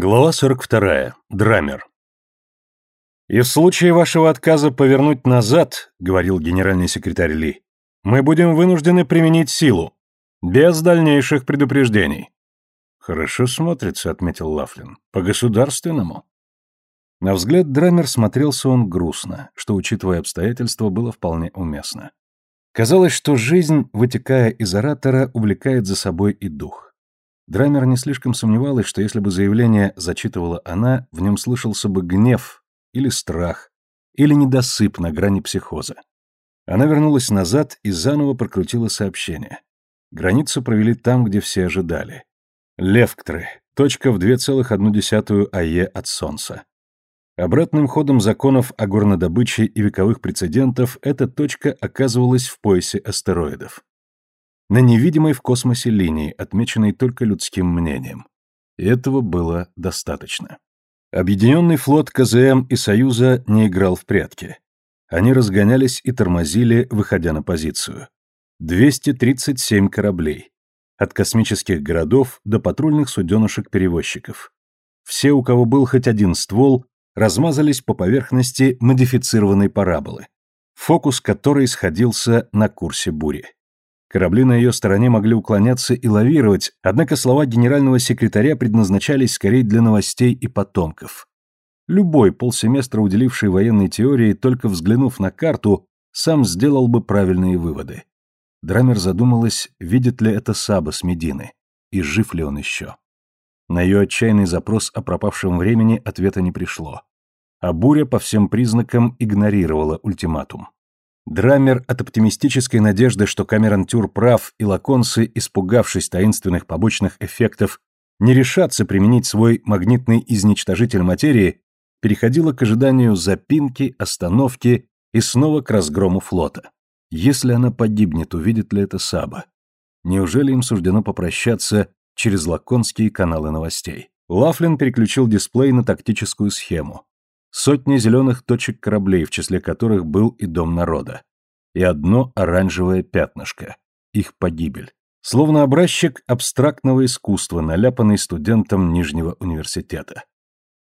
Глава 42. Драмер. «И в случае вашего отказа повернуть назад, — говорил генеральный секретарь Ли, — мы будем вынуждены применить силу, без дальнейших предупреждений». «Хорошо смотрится», — отметил Лафлин. «По-государственному». На взгляд Драмер смотрелся он грустно, что, учитывая обстоятельства, было вполне уместно. Казалось, что жизнь, вытекая из оратора, увлекает за собой и дух. Драмер не слишком сомневалась, что если бы заявление зачитывала она, в нем слышался бы гнев или страх, или недосып на грани психоза. Она вернулась назад и заново прокрутила сообщение. Границу провели там, где все ожидали. Левктры, точка в 2,1 АЕ от Солнца. Обратным ходом законов о горнодобыче и вековых прецедентов эта точка оказывалась в поясе астероидов на невидимой в космосе линии, отмеченной только людским мнением. И этого было достаточно. Объединенный флот КЗМ и Союза не играл в прятки. Они разгонялись и тормозили, выходя на позицию. 237 кораблей. От космических городов до патрульных суденышек-перевозчиков. Все, у кого был хоть один ствол, размазались по поверхности модифицированной параболы, фокус которой сходился на курсе бури. Корабли на ее стороне могли уклоняться и лавировать, однако слова генерального секретаря предназначались скорее для новостей и потомков. Любой полсеместра, уделивший военной теории, только взглянув на карту, сам сделал бы правильные выводы. Драмер задумалась, видит ли это Саба с Медины, и жив ли он еще. На ее отчаянный запрос о пропавшем времени ответа не пришло. А буря по всем признакам игнорировала ультиматум. Драмер от оптимистической надежды, что Камерон Тюр прав, и лаконцы, испугавшись таинственных побочных эффектов, не решатся применить свой магнитный изничтожитель материи, переходила к ожиданию запинки, остановки и снова к разгрому флота. Если она погибнет, увидит ли это Саба? Неужели им суждено попрощаться через лаконские каналы новостей? Лафлин переключил дисплей на тактическую схему. Сотни зеленых точек кораблей, в числе которых был и Дом народа. И одно оранжевое пятнышко. Их погибель. Словно образчик абстрактного искусства, наляпанный студентом Нижнего университета.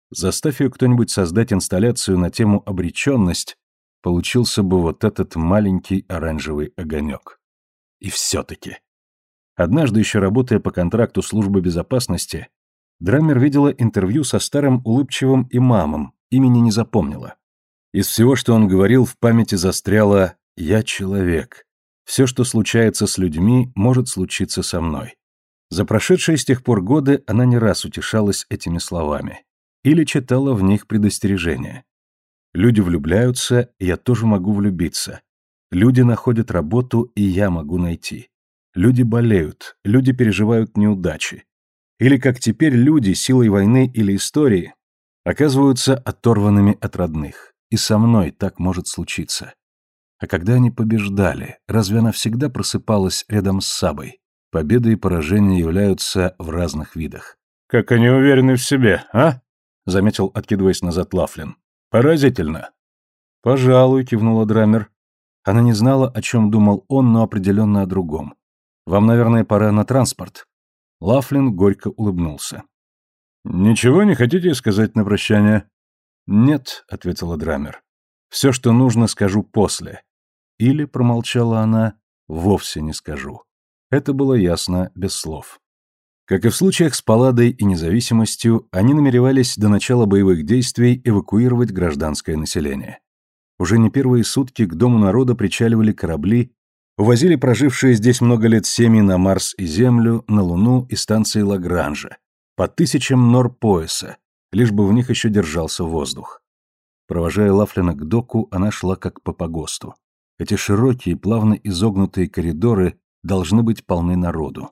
Заставь ее кто-нибудь создать инсталляцию на тему «обреченность», получился бы вот этот маленький оранжевый огонек. И все-таки. Однажды, еще работая по контракту службы безопасности, Драмер видела интервью со старым улыбчивым имамом, имени не запомнила. Из всего, что он говорил, в памяти застряло «я человек». Все, что случается с людьми, может случиться со мной. За прошедшие с тех пор годы она не раз утешалась этими словами. Или читала в них предостережения. Люди влюбляются, я тоже могу влюбиться. Люди находят работу, и я могу найти. Люди болеют, люди переживают неудачи. Или как теперь люди силой войны или истории оказываются оторванными от родных. И со мной так может случиться. А когда они побеждали, разве она всегда просыпалась рядом с Сабой? Победа и поражение являются в разных видах. «Как они уверены в себе, а?» — заметил, откидываясь назад Лафлин. «Поразительно». «Пожалуй», — кивнула Драмер. Она не знала, о чем думал он, но определенно о другом. «Вам, наверное, пора на транспорт». Лафлин горько улыбнулся. «Ничего не хотите сказать на прощание?» «Нет», — ответила Драмер. «Все, что нужно, скажу после». Или, промолчала она, вовсе не скажу. Это было ясно без слов. Как и в случаях с Палладой и независимостью, они намеревались до начала боевых действий эвакуировать гражданское население. Уже не первые сутки к Дому народа причаливали корабли, увозили прожившие здесь много лет семьи на Марс и Землю, на Луну и станции Лагранжа, по тысячам нор пояса, лишь бы в них еще держался воздух. Провожая Лафлина к доку, она шла как по погосту. Эти широкие, плавно изогнутые коридоры должны быть полны народу.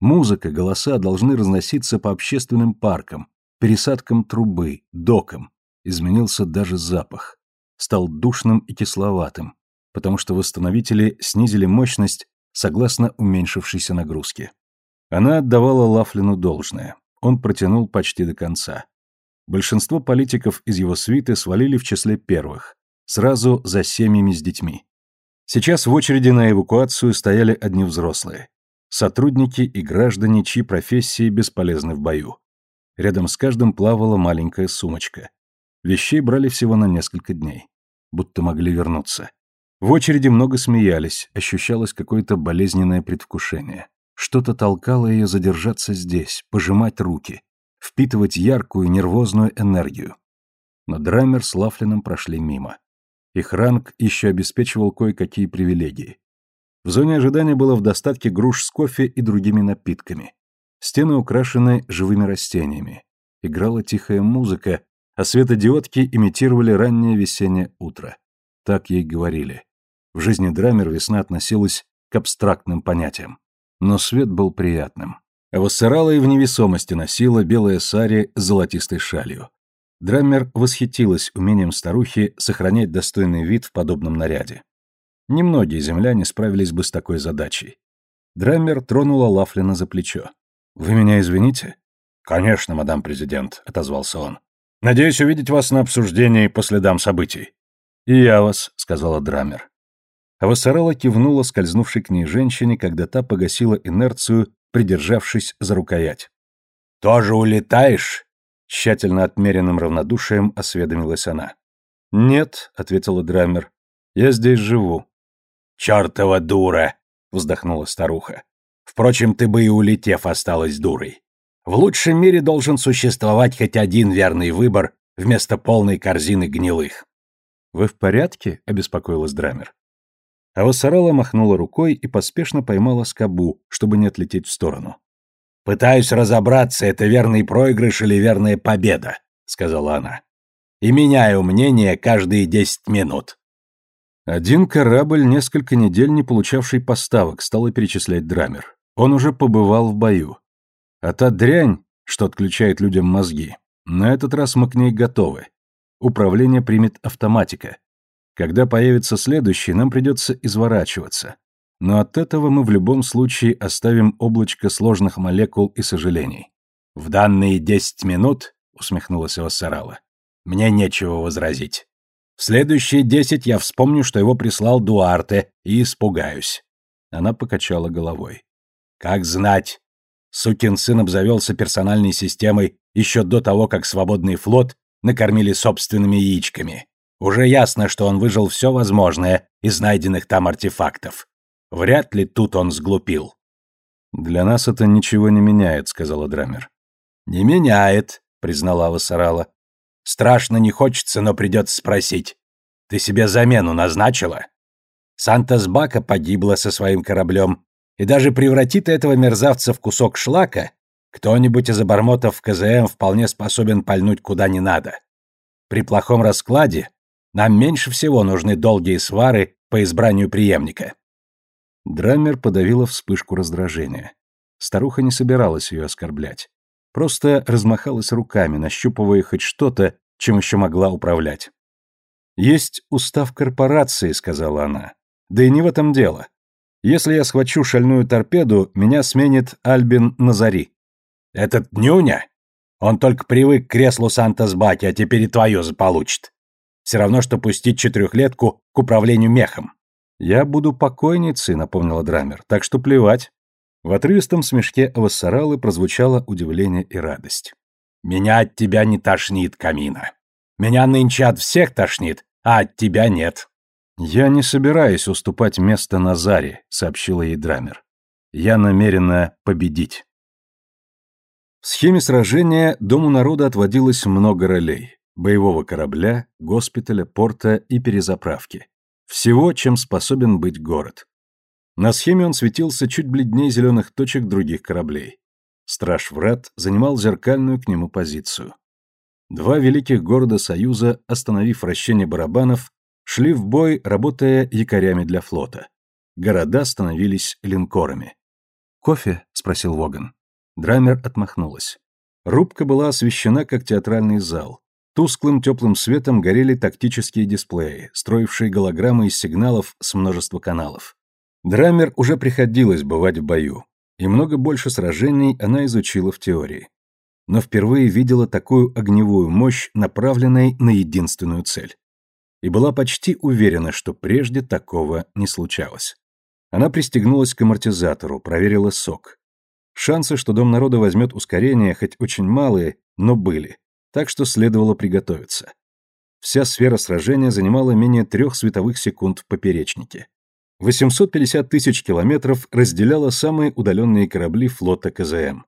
Музыка, голоса должны разноситься по общественным паркам, пересадкам трубы, докам. Изменился даже запах. Стал душным и кисловатым, потому что восстановители снизили мощность согласно уменьшившейся нагрузке. Она отдавала Лафлину должное. Он протянул почти до конца. Большинство политиков из его свиты свалили в числе первых, сразу за семьями с детьми. Сейчас в очереди на эвакуацию стояли одни взрослые. Сотрудники и граждане, чьи профессии бесполезны в бою. Рядом с каждым плавала маленькая сумочка. Вещей брали всего на несколько дней. Будто могли вернуться. В очереди много смеялись, ощущалось какое-то болезненное предвкушение. Что-то толкало ее задержаться здесь, пожимать руки, впитывать яркую, нервозную энергию. Но Драмер с Лафлином прошли мимо. Их ранг еще обеспечивал кое-какие привилегии. В зоне ожидания было в достатке груш с кофе и другими напитками. Стены украшены живыми растениями. Играла тихая музыка, а светодиодки имитировали раннее весеннее утро. Так ей говорили. В жизни Драмер весна относилась к абстрактным понятиям. Но свет был приятным. А Вассерала и в невесомости носила белое сари с золотистой шалью. Драммер восхитилась умением старухи сохранять достойный вид в подобном наряде. Немногие земляне справились бы с такой задачей. Драммер тронула Лафлина за плечо. «Вы меня извините?» «Конечно, мадам президент», — отозвался он. «Надеюсь увидеть вас на обсуждении по следам событий». «И я вас», — сказала Драммер. А Вассарала кивнула скользнувшей к ней женщине, когда та погасила инерцию, придержавшись за рукоять. «Тоже улетаешь?» Тщательно отмеренным равнодушием осведомилась она. «Нет», — ответила Драммер, — «я здесь живу». «Чёртова дура!» — вздохнула старуха. «Впрочем, ты бы и улетев осталась дурой. В лучшем мире должен существовать хоть один верный выбор вместо полной корзины гнилых». «Вы в порядке?» — обеспокоилась Драммер. А Вассарала махнула рукой и поспешно поймала скобу, чтобы не отлететь в сторону. «Пытаюсь разобраться, это верный проигрыш или верная победа», — сказала она. «И меняю мнение каждые десять минут». Один корабль, несколько недель не получавший поставок, стал перечислять Драмер. Он уже побывал в бою. А та дрянь, что отключает людям мозги, на этот раз мы к ней готовы. Управление примет автоматика. Когда появится следующий, нам придется изворачиваться но от этого мы в любом случае оставим облачко сложных молекул и сожалений. «В данные десять минут», — усмехнулась Вассарала, — «мне нечего возразить. В следующие десять я вспомню, что его прислал Дуарте, и испугаюсь». Она покачала головой. «Как знать. Сукин сын обзавелся персональной системой еще до того, как свободный флот накормили собственными яичками. Уже ясно, что он выжил все возможное из найденных там артефактов. Вряд ли тут он сглупил. «Для нас это ничего не меняет», — сказала Драмер. «Не меняет», — признала Вассарала. «Страшно не хочется, но придется спросить. Ты себе замену назначила?» Сантас-Бака погибла со своим кораблем, и даже превратит этого мерзавца в кусок шлака, кто-нибудь из обормотов в КЗМ вполне способен пальнуть куда не надо. При плохом раскладе нам меньше всего нужны долгие свары по избранию преемника. Драммер подавила вспышку раздражения. Старуха не собиралась ее оскорблять. Просто размахалась руками, нащупывая хоть что-то, чем еще могла управлять. «Есть устав корпорации», — сказала она. «Да и не в этом дело. Если я схвачу шальную торпеду, меня сменит Альбин Назари». «Этот нюня? Он только привык к креслу Сантас-Баки, а теперь и твое заполучит. Все равно, что пустить четырехлетку к управлению мехом. «Я буду покойницей», — напомнила Драмер, — «так что плевать». В отрывистом смешке Авассаралы прозвучало удивление и радость. «Меня от тебя не тошнит, Камина. Меня нынче от всех тошнит, а от тебя нет». «Я не собираюсь уступать место Назаре», — сообщила ей Драмер. «Я намерена победить». В схеме сражения Дому народа отводилось много ролей. Боевого корабля, госпиталя, порта и перезаправки. Всего, чем способен быть город. На схеме он светился чуть бледнее зеленых точек других кораблей. Страж Врат занимал зеркальную к нему позицию. Два великих города Союза, остановив вращение барабанов, шли в бой, работая якорями для флота. Города становились линкорами. «Кофе?» — спросил Воган. Драмер отмахнулась. Рубка была освещена, как театральный зал. Тусклым теплым светом горели тактические дисплеи, строившие голограммы из сигналов с множества каналов. Драмер уже приходилось бывать в бою, и много больше сражений она изучила в теории. Но впервые видела такую огневую мощь, направленной на единственную цель. И была почти уверена, что прежде такого не случалось. Она пристегнулась к амортизатору, проверила сок. Шансы, что Дом народа возьмет ускорение, хоть очень малые, но были, так что следовало приготовиться. Вся сфера сражения занимала менее трех световых секунд в поперечнике. 850 тысяч километров разделяло самые удаленные корабли флота КЗМ.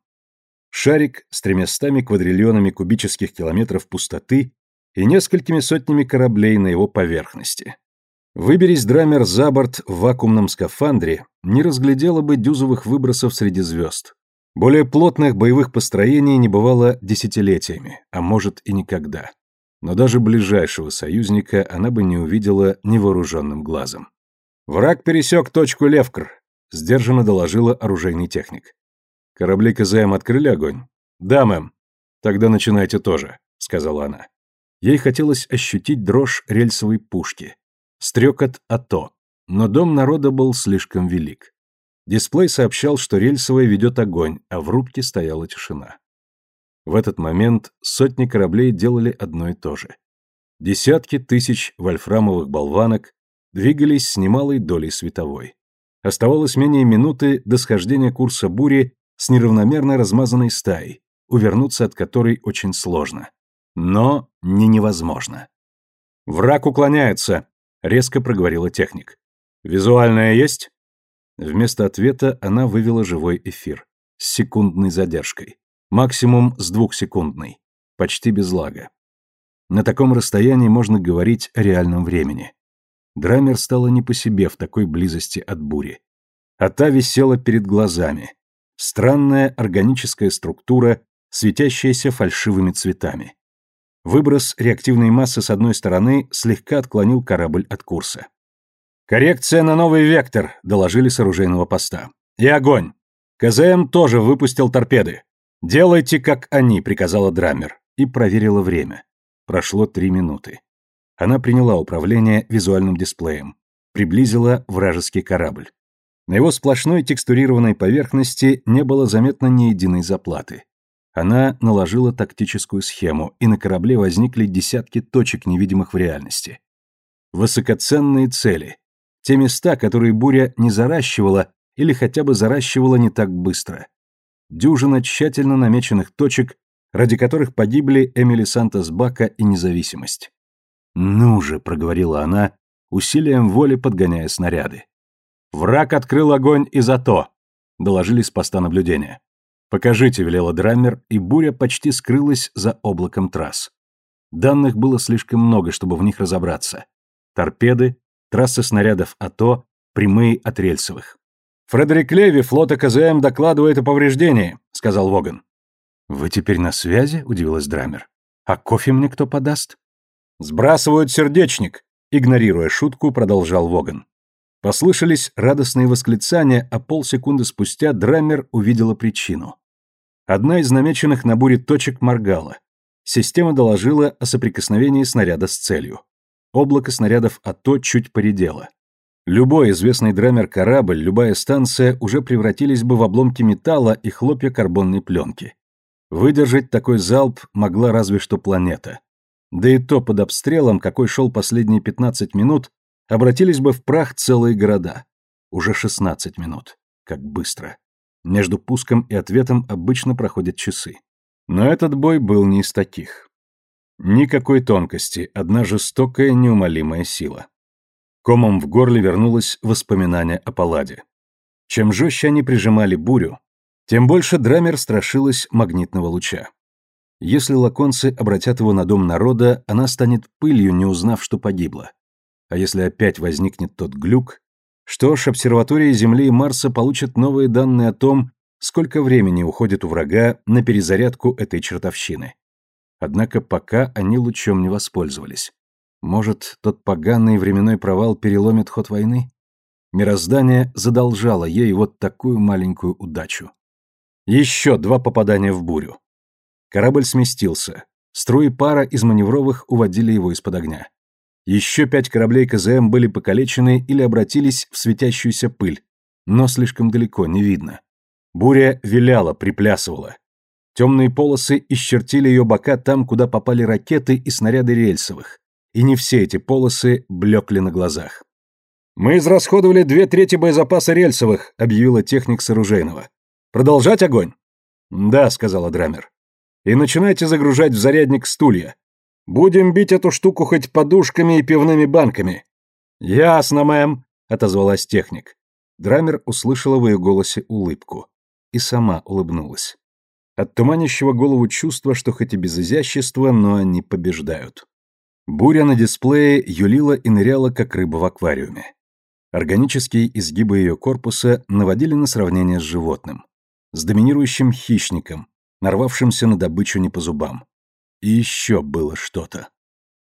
Шарик с тремястами квадриллионами кубических километров пустоты и несколькими сотнями кораблей на его поверхности. Выберись Драмер за борт в вакуумном скафандре, не разглядела бы дюзовых выбросов среди звезд. Более плотных боевых построений не бывало десятилетиями, а может и никогда. Но даже ближайшего союзника она бы не увидела невооруженным глазом. «Враг пересек точку Левкр», — сдержанно доложила оружейный техник. «Корабли КЗМ открыли огонь?» «Да, мэм». «Тогда начинайте тоже», — сказала она. Ей хотелось ощутить дрожь рельсовой пушки, Стрекот АТО. Но дом народа был слишком велик. Дисплей сообщал, что рельсовая ведет огонь, а в рубке стояла тишина. В этот момент сотни кораблей делали одно и то же. Десятки тысяч вольфрамовых болванок двигались с немалой долей световой. Оставалось менее минуты до схождения курса бури с неравномерно размазанной стаей, увернуться от которой очень сложно. Но не невозможно. «Враг уклоняется», резко проговорила техник. «Визуальная есть?» Вместо ответа она вывела живой эфир. С секундной задержкой. Максимум с двухсекундной. Почти без лага. На таком расстоянии можно говорить о реальном времени. Драмер стала не по себе в такой близости от бури. А та висела перед глазами. Странная органическая структура, светящаяся фальшивыми цветами. Выброс реактивной массы с одной стороны слегка отклонил корабль от курса. «Коррекция на новый вектор», — доложили с оружейного поста. «И огонь! КЗМ тоже выпустил торпеды. Делайте, как они», — приказала Драмер. И проверила время. Прошло три минуты. Она приняла управление визуальным дисплеем. Приблизила вражеский корабль. На его сплошной текстурированной поверхности не было заметно ни единой заплаты. Она наложила тактическую схему, и на корабле возникли десятки точек, невидимых в реальности. Высокоценные цели. Те места, которые буря не заращивала или хотя бы заращивала не так быстро. Дюжина тщательно намеченных точек, ради которых погибли Эмили Сантос-Бака и независимость. «Ну же», — проговорила она, усилием воли подгоняя снаряды. «Враг открыл огонь из АТО», — доложили с поста наблюдения. «Покажите», — велела Драммер, и буря почти скрылась за облаком трасс. Данных было слишком много, чтобы в них разобраться. Торпеды, трассы снарядов АТО, прямые от рельсовых. «Фредерик Леви, флота КЗМ, докладывает о повреждении», — сказал Воган. «Вы теперь на связи?» — удивилась Драмер. «А кофе мне кто подаст?» «Сбрасывают сердечник», — игнорируя шутку, продолжал Воган. Послышались радостные восклицания, а полсекунды спустя Драммер увидела причину. Одна из намеченных на буре точек моргала. Система доложила о соприкосновении снаряда с целью. Облако снарядов АТО чуть поредело. Любой известный драмер-корабль, любая станция уже превратились бы в обломки металла и хлопья карбонной пленки. Выдержать такой залп могла разве что планета. Да и то под обстрелом, какой шел последние 15 минут, обратились бы в прах целые города. Уже 16 минут. Как быстро. Между пуском и ответом обычно проходят часы. Но этот бой был не из таких. Никакой тонкости, одна жестокая, неумолимая сила. Комом в горле вернулось воспоминание о Палладе. Чем жестче они прижимали бурю, тем больше Драмер страшилась магнитного луча. Если лаконцы обратят его на дом народа, она станет пылью, не узнав, что погибла. А если опять возникнет тот глюк, что ж, обсерватории Земли и Марса получат новые данные о том, сколько времени уходит у врага на перезарядку этой чертовщины. Однако пока они лучом не воспользовались. Может, тот поганый временной провал переломит ход войны? Мироздание задолжало ей вот такую маленькую удачу. Еще два попадания в бурю. Корабль сместился. Струи пара из маневровых уводили его из-под огня. Еще пять кораблей КЗМ были покалечены или обратились в светящуюся пыль, но слишком далеко, не видно. Буря виляла, приплясывала. Темные полосы исчертили ее бока там, куда попали ракеты и снаряды рельсовых, и не все эти полосы блекли на глазах. «Мы израсходовали две трети боезапаса рельсовых», — объявила техник с. «Продолжать огонь?» «Да», — сказала Драмер. и начинайте загружать в зарядник стулья. Будем бить эту штуку хоть подушками и пивными банками». «Ясно, мэм», — отозвалась техник. Драмер услышала в ее голосе улыбку. И сама улыбнулась. От туманящего голову чувства, что хоть и без изящества, но они побеждают. Буря на дисплее юлила и ныряла, как рыба в аквариуме. Органические изгибы ее корпуса наводили на сравнение с животным. С доминирующим хищником, нарвавшимся на добычу не по зубам. И еще было что-то.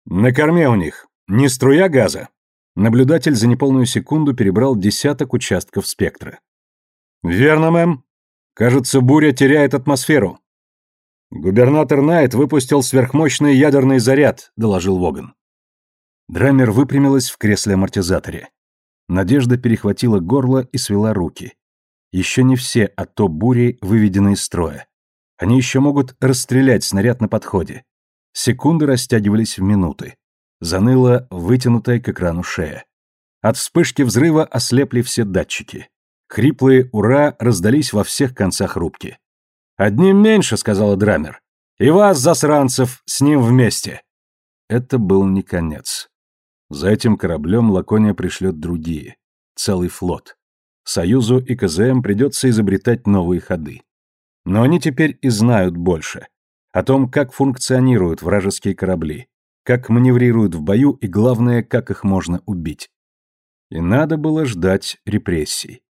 «На корме у них не струя газа?» Наблюдатель за неполную секунду перебрал десяток участков спектра. «Верно, мэм. Кажется, буря теряет атмосферу». «Губернатор Найт выпустил сверхмощный ядерный заряд», — доложил Воган. Драмер выпрямилась в кресле-амортизаторе. Надежда перехватила горло и свела руки. Еще не все АТО бури выведены из строя. Они еще могут расстрелять снаряд на подходе. Секунды растягивались в минуты. Заныла вытянутая к экрану шея. От вспышки взрыва ослепли все датчики. Хриплые «Ура!» раздались во всех концах рубки. «Одним меньше», — сказала Драмер. «И вас, засранцев, с ним вместе». Это был не конец. За этим кораблем Лакония пришлет другие. Целый флот. Союзу и КЗМ придется изобретать новые ходы. Но они теперь и знают больше. О том, как функционируют вражеские корабли, как маневрируют в бою и, главное, как их можно убить. И надо было ждать репрессий.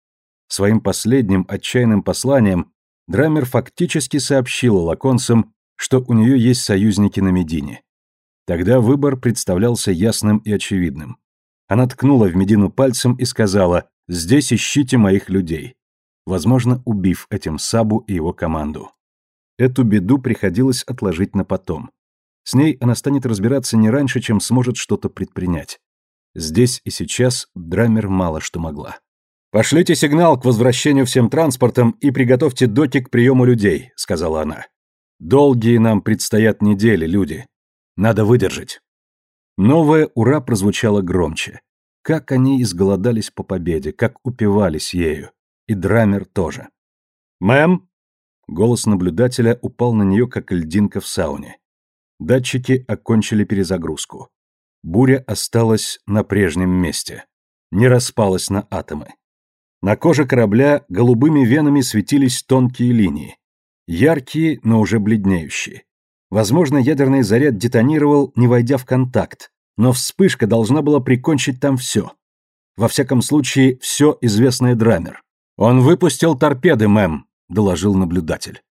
Своим последним отчаянным посланием Драмер фактически сообщила лаконцам, что у нее есть союзники на Медине. Тогда выбор представлялся ясным и очевидным. Она ткнула в Медину пальцем и сказала «Здесь ищите моих людей», возможно, убив этим Сабу и его команду. Эту беду приходилось отложить на потом. С ней она станет разбираться не раньше, чем сможет что-то предпринять. Здесь и сейчас Драмер мало что могла. «Пошлите сигнал к возвращению всем транспортом и приготовьте доки к приему людей», — сказала она. «Долгие нам предстоят недели, люди. Надо выдержать». Новое «Ура» прозвучало громче. Как они изголодались по победе, как упивались ею. И Драмер тоже. «Мэм?» Голос наблюдателя упал на нее, как льдинка в сауне. Датчики окончили перезагрузку. Буря осталась на прежнем месте. Не распалась на атомы. На коже корабля голубыми венами светились тонкие линии. Яркие, но уже бледнеющие. Возможно, ядерный заряд детонировал, не войдя в контакт, но вспышка должна была прикончить там все. Во всяком случае, все известное Драмер. «Он выпустил торпеды, мэм», — доложил наблюдатель.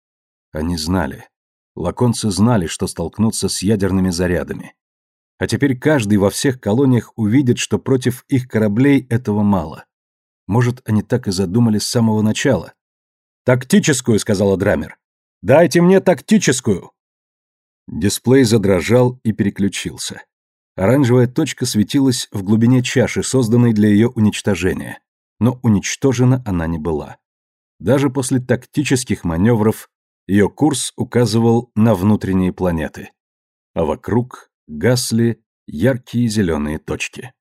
Они знали. Лаконцы знали, что столкнутся с ядерными зарядами. А теперь каждый во всех колониях увидит, что против их кораблей этого мало. Может, они так и задумали с самого начала. «Тактическую», — сказала Драмер. «Дайте мне тактическую!» Дисплей задрожал и переключился. Оранжевая точка светилась в глубине чаши, созданной для ее уничтожения. Но уничтожена она не была. Даже после тактических маневров ее курс указывал на внутренние планеты. А вокруг гасли яркие зеленые точки.